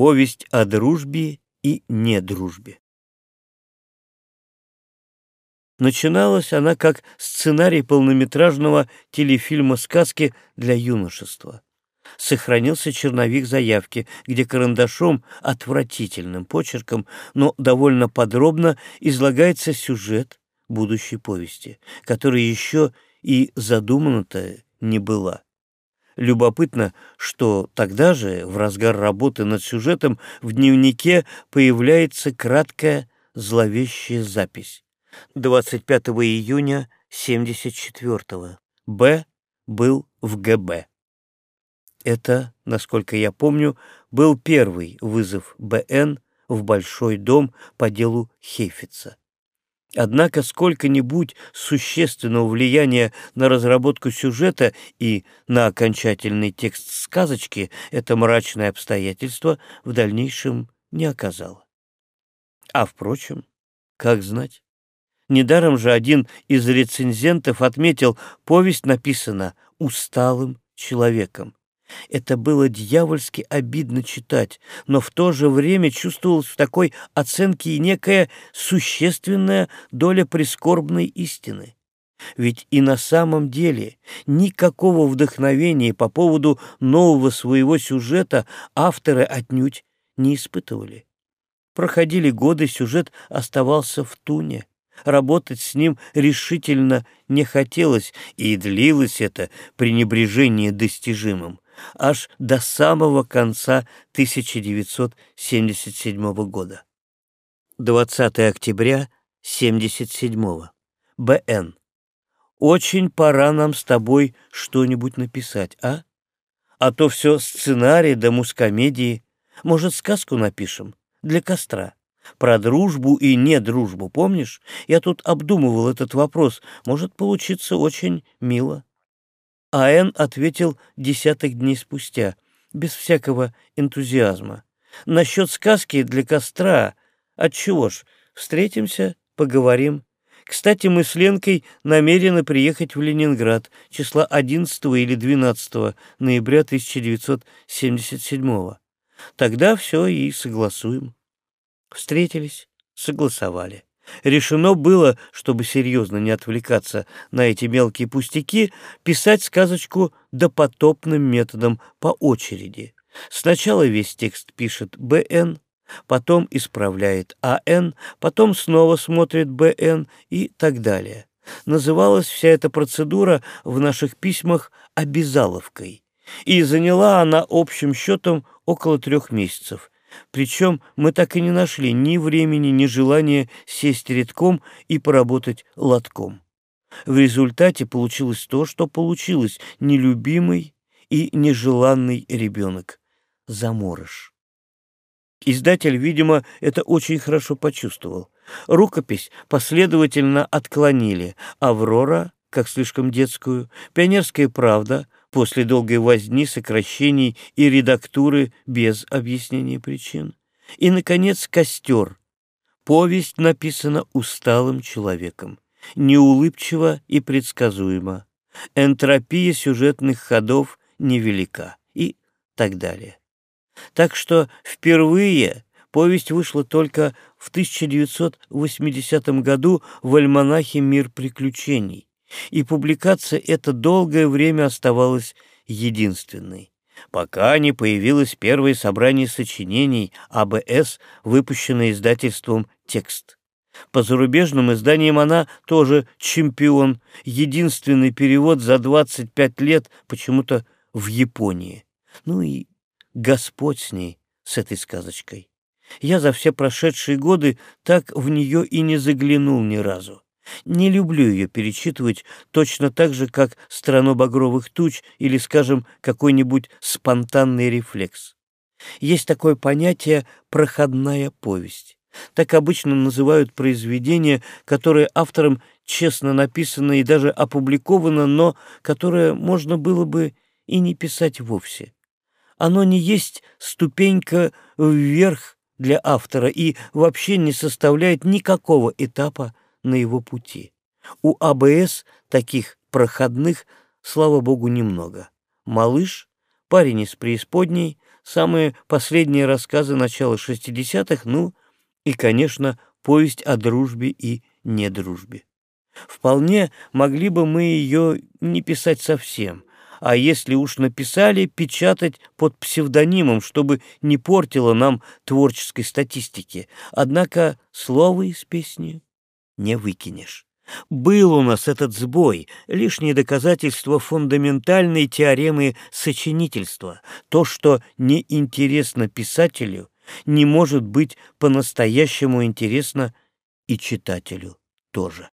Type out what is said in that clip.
Повесть о дружбе и недружбе. Начиналась она как сценарий полнометражного телефильма «Сказки для юношества». Сохранился черновик заявки, где карандашом, отвратительным почерком, но довольно подробно излагается сюжет будущей повести, которая еще и задумана-то не была. Любопытно, что тогда же, в разгар работы над сюжетом, в дневнике появляется краткая зловещая запись. 25 июня 74-го. Б. был в ГБ. Это, насколько я помню, был первый вызов БН в Большой дом по делу Хейфица. Однако сколько-нибудь существенного влияния на разработку сюжета и на окончательный текст сказочки это мрачное обстоятельство в дальнейшем не оказало. А, впрочем, как знать? Недаром же один из рецензентов отметил, повесть написана усталым человеком. Это было дьявольски обидно читать, но в то же время чувствовалась в такой оценке и некая существенная доля прискорбной истины. Ведь и на самом деле никакого вдохновения по поводу нового своего сюжета авторы отнюдь не испытывали. Проходили годы, сюжет оставался в туне. Работать с ним решительно не хотелось, и длилось это пренебрежение достижимым аж до самого конца 1977 года. 20 октября 77 БН. Очень пора нам с тобой что-нибудь написать, а? А то все сценарий да мускомедии. Может, сказку напишем? Для костра. Про дружбу и недружбу, помнишь? Я тут обдумывал этот вопрос. Может получиться очень мило. А.Н. ответил десяток дней спустя, без всякого энтузиазма. Насчет сказки для костра. Отчего ж, встретимся, поговорим. Кстати, мы с Ленкой намерены приехать в Ленинград числа 11 или 12 ноября 1977 Тогда все и согласуем. Встретились, согласовали. Решено было, чтобы серьезно не отвлекаться на эти мелкие пустяки, писать сказочку допотопным методом по очереди. Сначала весь текст пишет БН, потом исправляет АН, потом снова смотрит БН и так далее. Называлась вся эта процедура в наших письмах «обязаловкой», и заняла она общим счетом около трех месяцев, причем мы так и не нашли ни времени, ни желания сесть редком и поработать лотком. В результате получилось то, что получилось нелюбимый и нежеланный ребенок — заморыш. Издатель, видимо, это очень хорошо почувствовал. Рукопись последовательно отклонили «Аврора», как слишком детскую, «Пионерская правда», после долгой возни, сокращений и редактуры без объяснения причин. И, наконец, «Костер». Повесть написана усталым человеком, неулыбчиво и предсказуемо. Энтропия сюжетных ходов невелика и так далее. Так что впервые повесть вышла только в 1980 году в альманахе «Мир приключений», и публикация эта долгое время оставалась единственной, пока не появилось первое собрание сочинений АБС, выпущенное издательством «Текст». По зарубежным изданиям она тоже чемпион, единственный перевод за 25 лет почему-то в Японии. Ну и Господь с ней, с этой сказочкой. Я за все прошедшие годы так в нее и не заглянул ни разу. Не люблю ее перечитывать точно так же, как «Страну багровых туч» или, скажем, какой-нибудь спонтанный рефлекс. Есть такое понятие «проходная повесть». Так обычно называют произведение, которое автором честно написано и даже опубликовано, но которое можно было бы и не писать вовсе. Оно не есть ступенька вверх для автора и вообще не составляет никакого этапа на его пути. У АБС таких проходных, слава богу, немного. Малыш, парень из преисподней, самые последние рассказы начала 60-х, ну и, конечно, повесть о дружбе и недружбе. Вполне могли бы мы ее не писать совсем, а если уж написали, печатать под псевдонимом, чтобы не портило нам творческой статистики. Однако слово из песни не выкинешь. Был у нас этот сбой, лишнее доказательство фундаментальной теоремы сочинительства. То, что неинтересно писателю, не может быть по-настоящему интересно и читателю тоже.